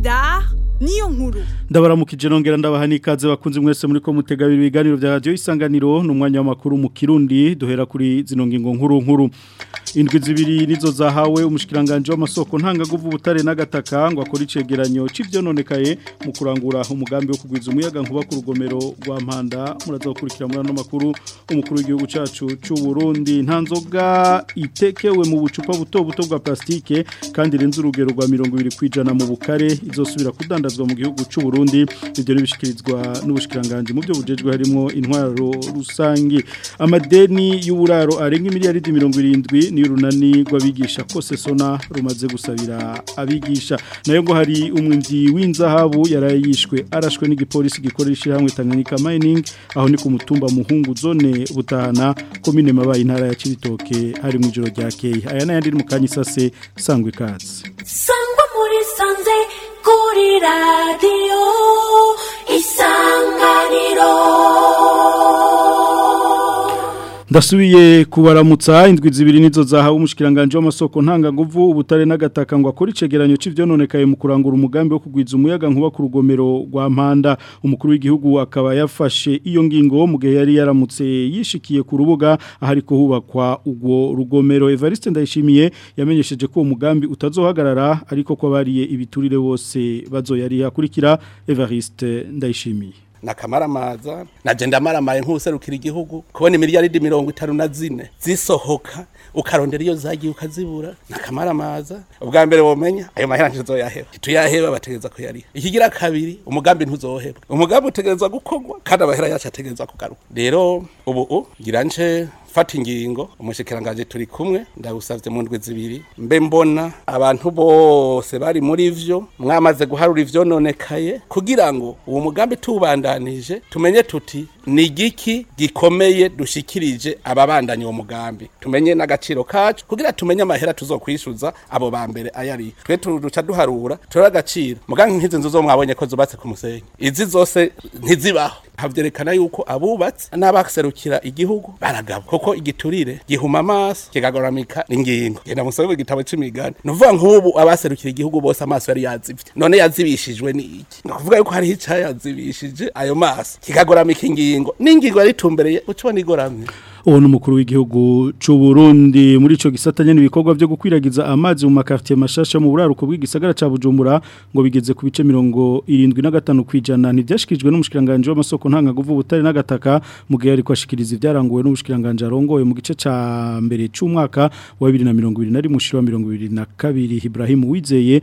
dar niyo nkuru ndabaramukije nongera ndabaha bakunze mwese muri ko mutegabira ibiganiro bya radio isanganiro n'umwanya w'amakuru mu kirundi duhera kuri zino ngingo nkuru nkuru indwi zibiri nizo zahawe umushikiranganje w'amasoko ntangaguvu ubutare n'agataka ngo akora icegeranyo c'ivyo mu kurangura umugambi wo kugwiza umuyaga nkuba ku rugomero rwa Mpanda murazokurikira muri ano makuru umukuru w'igihugu cacu c'u Burundi nzoga itekewe mu bucupa buto buto bwa plastike kandi renze urugero rwa mirongo ibiri kwijana mu bukare izosubira kudanda birazwa mu gihugu cy'u Burundi ibyo nibishikirizwa n'ubushikiranganje mu byo bujejwe harimo intwaro rusangi amadeni y'uburaro arenga miliyari mirongo irindwi ni runani rw'abigisha kose sona rumaze gusabira abigisha nayo ngo hari umwinzi w'inzahabu yarayishwe arashwe n'igipolisi gikoresha hamwe Tanganyika mining aho ni ku mutumba muhungu zone butahana komine mabaye intara ya Cibitoke hari mu ijoro ryakeye aya n'ayandi mu kanyisase sangwe katsi sangwa muri sanze コ リ ラ デ ィ オ イ サ ン ガ リ ロ ndasubiye kubaramutsa indwi zibiri nizo zahawe umushikiranganje w'amasoko ntanganguvu ubutare n'agataka ngo akore icegeranyo c'ivyo mu kurangura umugambi wo kugwiza umuyaga nkuba ku rugomero rwa Mpanda umukuru w'igihugu akaba yafashe iyo ngingo mu gihe yari yaramutse yishikiye ku rubuga ahari kuhubakwa urwo rugomero Evariste ndayishimiye yamenyesheje ko umugambi utazohagarara ariko ko bariye ibiturire bose bazoyari akurikira Evariste ndayishimiye nakamaramaza nagenda maramaye nk'userukira igihugu kubona imiliyaridi mirongo itanu na zisohoka ukarondera iyo zagiye ukazibura nakamaramaza ubwa mbere womenya ayo mahera ntizoyaheba tuyaheba bategeza kuyariha ikigira kabiri umugambi ntuzoheba umugambi utegereza gukorwa kandi amahera yacu ategereza kugaruka rero ubu ngira gufata ingingo umushikiranganji turi kumwe ndagusavye mu ndwi zibiri mbe mbona abantu bose bari muri vyo mwamaze guharura ivyononekaye kugira ngo uwo mugambi tubandanije tumenye tuti Nigiki gikomeye dushyikirije ababandanye uwo mugambi tumenye n'agaciro kacu kugira tumenye amahera tuzokwishyuza abo ba mbere ayari twe turuca duharura turore agaciro mugangi nk'izi nzu zo mwabonye ko zubatse ku musenyi izi zose ntizibaho havyerekana yuko abubatse n'abaserukira igihugu baragabo kuko igiturire gihuma amaso kigagoramika ingingo genda musobe igitabo c'imigani nuvuga nk'ubu abaserukira igihugu bose amaso yari yazivye none yazibishijwe n'iki ni kuvuga yuko hariho icayazibishije ayo maso kigagoramika ingingo ngingo n'ingingo yaritumbereye ucubona igoramye uwo ni umukuru w'igihugu cy'u Burundi muri ico gisatanye n'ibikorwa byo gukwiragiza amazi mu makartie mashasha mu buraruko bw'igisagara ca Bujumbura ngo bigeze ku bice 75 kwijana ntibyashikijwe n'umushikiranganje w'amasoko ntangaguvu butari nagataka mu gihe ari kwashikiriza ibyaranguwe n'umushikiranganje arongoye mu gice ca mbere cy'umwaka wa 2021 mushiro wa 2022 Ibrahim Wizeye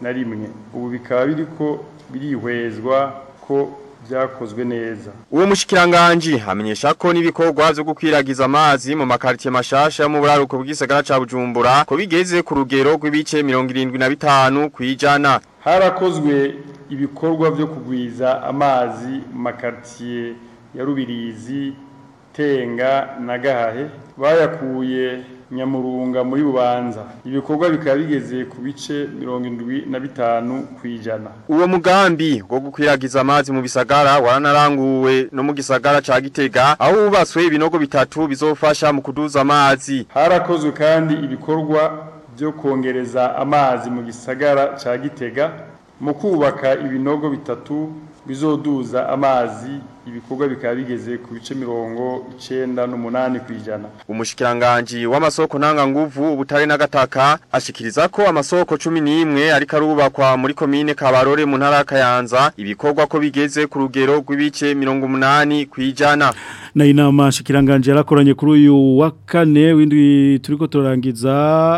na rimwe ubu bikaba biri ko birihwezwa ko byakozwe neza uwo mushikiranganji amenyesha ko n'ibikorwa byo gukwiragiza amazi mu makartie mashasha yo mu buraruko bw'isagara ca Bujumbura ko bigeze ku rugero rw'ibice mirongo irindwi na 75 kwijana harakozwe ibikorwa byo kugwiza amazi mu makartie ya Rubirizi Tenga na Gahahe bayakuye nyamurunga muri bubanza ibikorwa bikaba bigeze ku bice mirongo indwi na bitanu ku ijana uwo mugambi wo gukwiragiza amazi mu bisagara waranaranguwe no mu gisagara cya gitega aho hubatswe ibinogo bitatu bizofasha mu kuduza amazi harakozwe kandi ibikorwa byo kongereza amazi mu gisagara cya gitega mu kubaka ibinogo bitatu bizoduza amazi ibikorwa bikaba bigeze ku bice mirongo icyenda n'umunani ku ijana umushikiranganji w'amasoko ntanganguvu ubutare n'agataka ashyikiriza ko amasoko cumi n'imwe ariko arubakwa muri komine kabarore mu ntara ya kayanza ibikorwa ko bigeze ku rugero rw'ibice mirongo umunani ku ijana na inama shikiranganji yarakoranye kuri uyu wa kane w'indwi turiko turangiza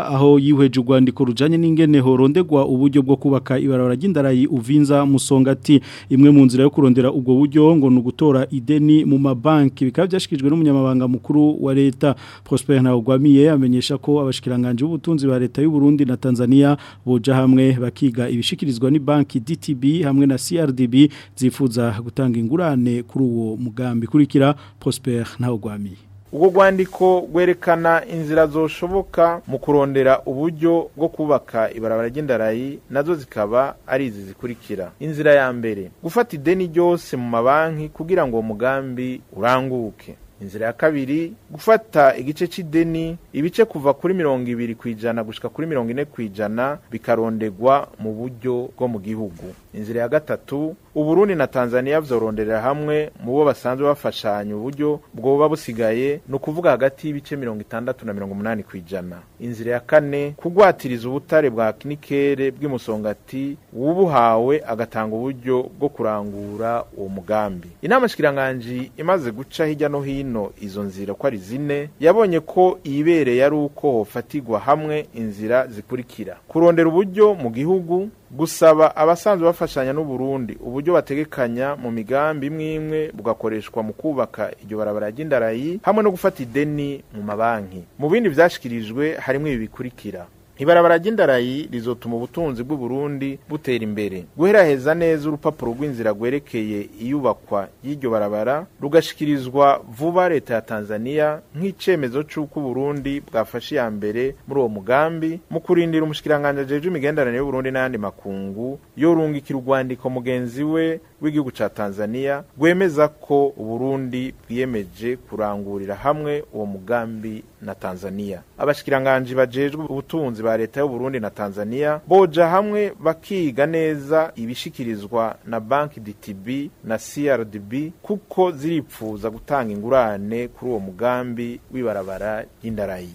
aho yihweje urwandiko rujanye n'ingene horondegwa uburyo bwo kubaka ibarabara ry'indarayi uvinza musongati imwe mu mu nzira yo kurondera ubwo buryo ngo ni ugutora ideni mu mabanki bikaba byashyikijwe n'umunyamabanga mukuru wa leta Prosper ntawugwamiye amenyesha ko abashikiranganje ubutunzi ba leta y'u Burundi na Tanzania boja hamwe bakiga ibishyikirizwa ni banki DTB hamwe na CRDB zifuza gutanga ingurane kuri uwo mugambi kurikira Prosper ntawugwamiye ubwo rwandiko rwerekana inzira zoshoboka mu kurondera uburyo bwo kubaka ibarabara ry'indarayi nazo zikaba ari izi zikurikira inzira ya mbere gufata ideni ryose mu mabanki kugira ngo uwo mugambi uranguke inzira ya kabiri gufata igice cy'ideni ibice kuva kuri mirongo ibiri ku ijana gushyika kuri mirongo ine ku ijana bikarondegwa mu buryo bwo mu gihugu inzira ya gatatu uburundi na tanzania vyoronderera hamwe mu bo basanzwe bafashanya uburyo bwoba busigaye ni ukuvuga hagati y'ibice mirongo itandatu na mirongo umunani kwijana inzira ya kane kugwatiriza ubutare bwa kinikere bw'imusongati wubuhawe agatanga uburyo bwo kurangura uwo mugambi inama shikiranganji imaze guca hirya no hino izo nzira ko ari zine yabonye ko iyibereye ari uko hofatirwa hamwe inzira zikurikira kurondera uburyo mu gihugu gusaba abasanzwe bafashanya n'u Burundi uburyo bategekanya mu migambi imwe imwe bugakoreshwa mu kubaka iryo barabara ry'indarayi hamwe no gufata ideni mu mabanki mu bindi byashyikirijwe harimo ibi bikurikira ibarabara ry'indarayi rizotuma ubutunzi bw'uburundi butera imbere guheraheza neza urupapuro rw'inzira rwerekeye iyubakwa y'iryo barabara rugashyikirizwa vuba leta ya tanzania nk'icemezo cy’uko uburundi bwafashe iya mbere muri uwo mugambi mu kurindira umushikiranganje ajejwe imigenderanire y'uburundi n'ayandi makungu yorungikira urwandiko mugenzi we w'igihugu ca tanzania rwemeza ko uburundi bwiyemeje kurangurira hamwe uwo mugambi na Tanzania abashikiranganje bajejwe ubutunzi ba leta y'u Burundi na Tanzania boja hamwe bakiga neza ibishikirizwa na Bank DTB na CRDB kuko ziripfuza gutanga ingurane kuri uwo mugambi w'ibarabara y’indarayi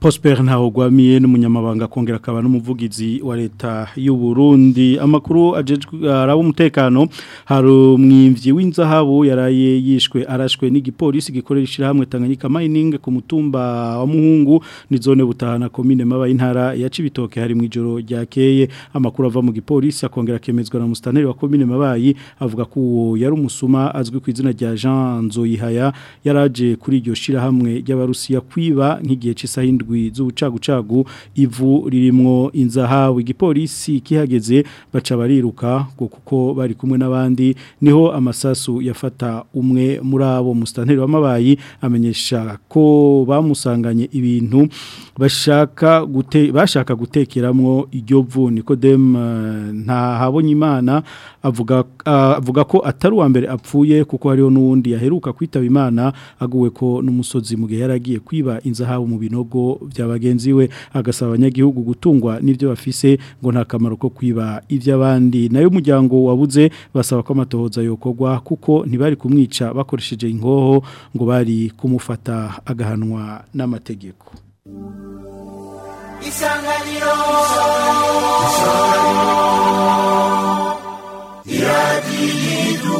Prosper ntahogwamiye n'umunyamabanga kongera akaba n'umuvugizi wa leta y'u Burundi amakuru araba umutekano harumwimvyi w'inzahabu yaraye yishwe arashwe n'igipolisi gikoresha hamwe Tanganyika mining ku mutumba wa muhungu ni zone butahana commune maba intara ya Cibitoke hari mu ijoro ryakeye amakuru ava mu gipolisi akongera kemezwa na mustaneri wa commune mabayi avuga ko yari umusuma azwi ku izina rya Jean Nzoyihaya yaraje kuri iryo shira hamwe ry'abarusiya kwiba nk'igihe c'isahindwe indwi z'ubucagucagu ivu ririmo inzahawe igipolisi kihageze baca bariruka kuko bari kumwe n'abandi niho amasasu yafata umwe muri abo musitanteri w'amabayi amenyesha ko bamusanganye ibintu bashaka gute bashaka gutekeramwo iryo vu nikodemu eh, ntahabonye imana avuga eh, avuga ko atari uwa mbere apfuye kuko hariho nundi yaheruka kwitaba imana aguwe ko n'umusozi mu gihe yaragiye kwiba inzahabu mu binogo bya bagenzi we agasaba abanyagihugu gutungwa n'ibyo bafise ngo nta kamaro ko kwiba iby'abandi nayo umuryango wabuze basaba ko amatohoza yokogwa kuko ntibari kumwica bakoresheje inkoho ngo bari kumufata agahanwa n'amategeko isanganiro isanganiro iradiyo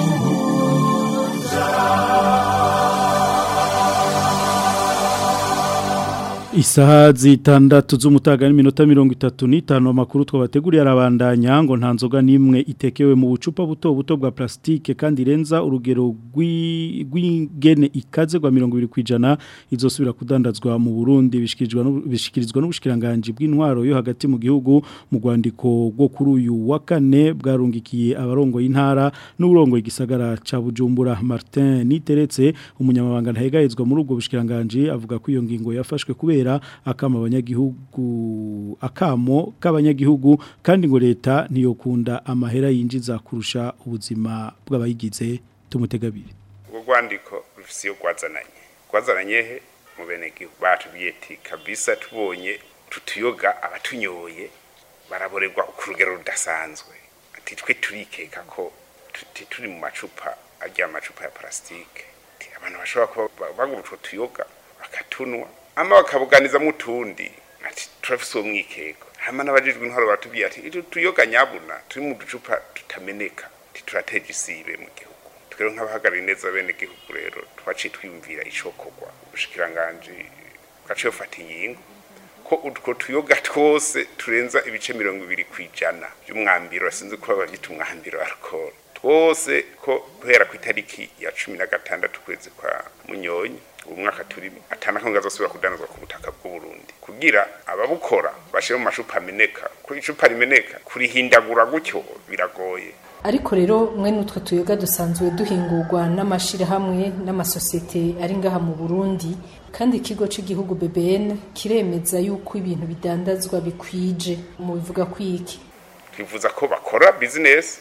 isaha zitandatu z'umutaga n'iminota mirongo itatu n'itanu amakuru twabateguriye arabandanya ngo nta nzoga n'imwe itekewe mu bucupa buto buto bwa plastique kandi irenza urugero rw'ingene ikaze rwa mirongo ibiri ku ijana izosubira kudandazwa mu burundi bishyikirizwa n'ubushikiranganji bw'intwaro yo hagati mu gihugu mu rwandiko rwo kuri uyu wa kane bwarungikiye abarongo y'intara n'uburongo igisagara cya bujumbura martin niteretse umunyamabanga ntahegahezwa muri ubwo bushikiranganji avuga ko iyo ngingo yafashwe kubera gukorera akamo abanyagihugu akamo k'abanyagihugu kandi ngo leta ntiyokunda amahera yinjiza kurusha ubuzima bw'abayigize tumutegabire ubwo rwandiko rufite iyo rwazananye he mu benegihugu bacu biyeti kabisa tubonye tutuyoga abatunyoye baraboregwa ku rugero rudasanzwe ati twe turikeka ko turi mu macupa agira amacupa ya parasitike abantu bashobora kuba bagura tuyoga bakatunwa ama bakabuganizamo utundi ati turafise uwo mwikeko hama n'abajijwe intwaro baratubwiye ati icyo tuyoga nyabuna turi mu ducupa tutameneka turatera isibe mu gihugu twero nk'abahagarariye neza bene gihugu rero twaciye twiyumvira icokorwa ubushikiranganji bwaciye bufata ingingo ko utwo tuyoga twose turenza ibice mirongo ibiri ku ijana by'umwambiro basinze kuba babyita umwambiro alcohol twose ko guhera ku itariki ya cumi na gatandatu ukwezi kwa munyonyi umwaka turimo atanako azasubira kudanazwa ku butaka bw'uburundi kugira ababukora bashyire mu macupa ameneka ku icupa rimeneka kurihindagura gutyo biragoye ariko rero mwe n'utwe tuyoga dusanzwe duhingurwa n'amashyirahamwe n'amasosiyete ari ngaha mu burundi kandi ikigo cy'igihugu bbn kiremeza yuko ibintu bidandazwa bikwije mu bivuga kwiki twifuza ko bakora bizinesi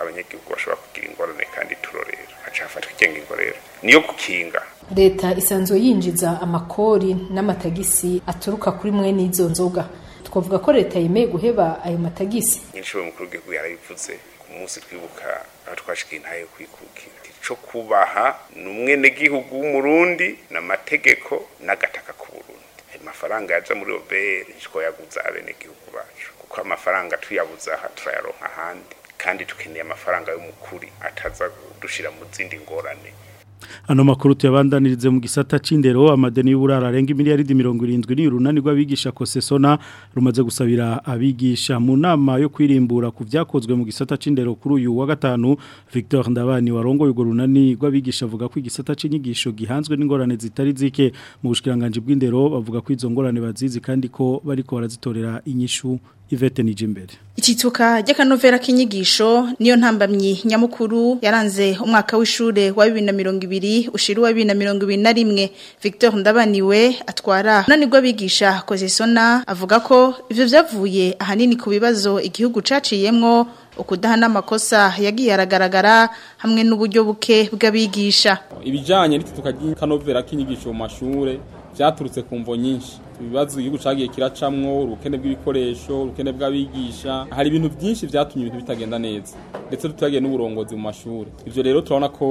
abanyagihugu bashobora kugira ingorane kandi turorera hacafatwa icyengirwa rero niyo gukinga leta isanzwe yinjiza amakori n'amatagisi aturuka kuri mwene n’izo nzoga twavuga ko leta yemeye guheba ayo matagisi nyinshi mukuru w'igihugu yarabivuze umunsi twibuka twashyikiye ntayo kwikukira cyo kubaha ni umwenegihugu w'umurundi ni amategeko n'agataka k'uburundi ayo mafaranga yaza muri oberi twayaguza abenegihugu bacu kuko amafaranga tuyabuza aha turayaronka ahandi kandi dukeneye amafaranga y'umukuri ataza dushyira mu zindi ngorane ano makuru tuyabandanirize mu gisata c'indero amadeni y'uburara arenga miliyari 70 n'urunani rw'abigisha Kosesona rumaze gusabira abigisha mu nama yo kwirimbura ku byakozwe mu gisata c'indero kuri uyu wa gatanu Victor Ndabani warongoye urwo runani rw'abigisha avuga ko igisata c'inyigisho gihanzwe n'ingorane zitari zike mu bushikiranganje bw'indero bavuga ko izo ngorane bazizi kandi ko bariko barazitorera inyishu ivete nije imbere icyitsuka ry'akanovera k'inyigisho niyo ntambamyi nyamukuru yaranze umwaka w'ishure wa na mirongo ibiri ushira na mirongo ibiri na rimwe victor ndabaniwe atwara unanirwa abigisha kozesona avuga ko ibyo byavuye ahanini ku bibazo igihugu caciyemwo ukudahana amakosa yagiye aragaragara hamwe n'uburyo buke bw'abigisha ibijyanye n'icyitsuka ry'akanovera k'inyigisho mu byaturutse ku mvo nyinshi ibibazo igihugu cyagiye kiracamwo ubukene bw'ibikoresho ubukene bw'abigisha hari ibintu byinshi byatumye ibintu bitagenda neza ndetse tutagiye n'uburongozi mu mashuri ibyo rero turabona ko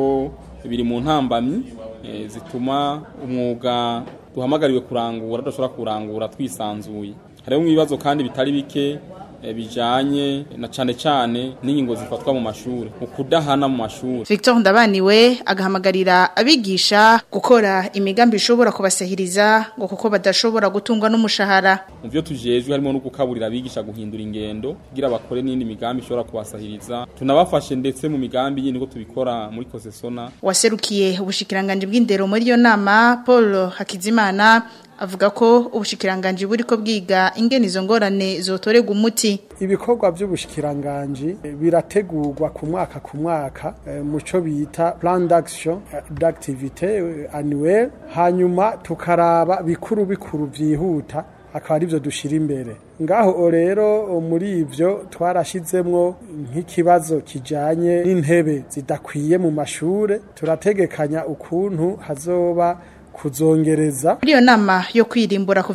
biri mu ntambamyi eh, zituma umwuga duhamagariwe kurangura tudashobora kurangura twisanzuye hariho ibibazo kandi bitari bike Eh, bijyanye na cyane cyane n'ingingo zifatwa mu mashuri ukudahana mu mashuri Victor Ndabaniwe agahamagarira abigisha gukora imigambi ishobora kubasahiriza ngo kuko badashobora gutungwa n'umushahara mu byo tujejwe harimo no gukaburira abigisha guhindura ingendo kugira bakore n'indi migambi ishobora kubasahiriza tunabafashe ndetse mu migambi yindi ko tubikora muri kosesona waserukiye ubushikiranganje bw'indero muri iyo nama Paul Hakizimana avuga ko ubushikiranganje buri ko bwiga ingene izo ngorane zotorega umuti ibikorwa by'ubushikiranganje birategurwa ku mwaka ku mwaka eh, mu cyo bita plan d'action eh, d'activité eh, annuelle hanyuma tukaraba bikuru bikuru byihuta akaba aribyo dushira imbere ngaho rero muri ibyo twarashyizemo nk'ikibazo kijyanye n'intebe zidakwiye mu mashuri turategekanya ukuntu hazoba kuzongereza iyo nama yo kwirimbura ku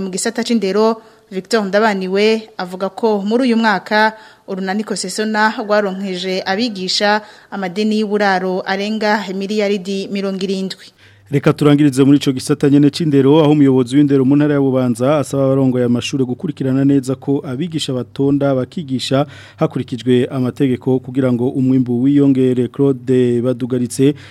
mu gisata c'indero Victor Ndabaniwe avuga ko muri uyu mwaka urunaniko sesona rwaronkeje abigisha amadeni y'uburaro arenga miliyaridi mirongo irindwi reka turangirize muri icyo gisata nyine cy'indero aho umuyobozi w'indero mu ntara ya bubanza asaba abarongoye amashuri gukurikirana neza ko abigisha batonda bakigisha hakurikijwe amategeko kugira ngo umwimbu wiyongere claude badugaritse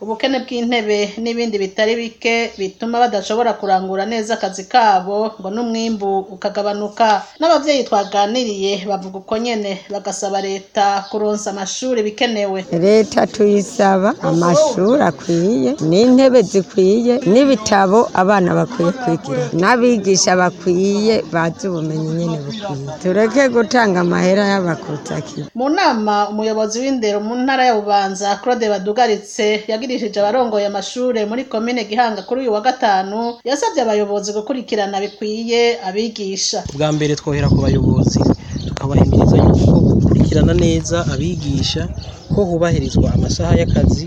ubukene bw'intebe n'ibindi bitari bike bituma badashobora kurangura neza akazi kabo ngo n'umwimbu ukagabanuka n'ababyeyi twaganiriye bavuga uko nyine bagasaba leta kuronsa amashuri bikenewe leta tuyisaba amashuri akwiye n'intebe zikwiye n'ibitabo abana bakwiye kwigira n'abigisha bakwiye bazi ubumenyi nyine bukwiye tureke gutanga amahera y'abakutaki mu nama umuyobozi w'indero mu ntara ya bubanza claude badugaritse yabwirishije abarongoye amashuri muri komine gihanga kuri uyu wa gatanu yasabye abayobozi gukurikirana bikwiye abigisha bwa mbere twohera ku bayobozi tukabahimiriza yuko gukurikirana neza abigisha ko hubahirizwa amasaha y'akazi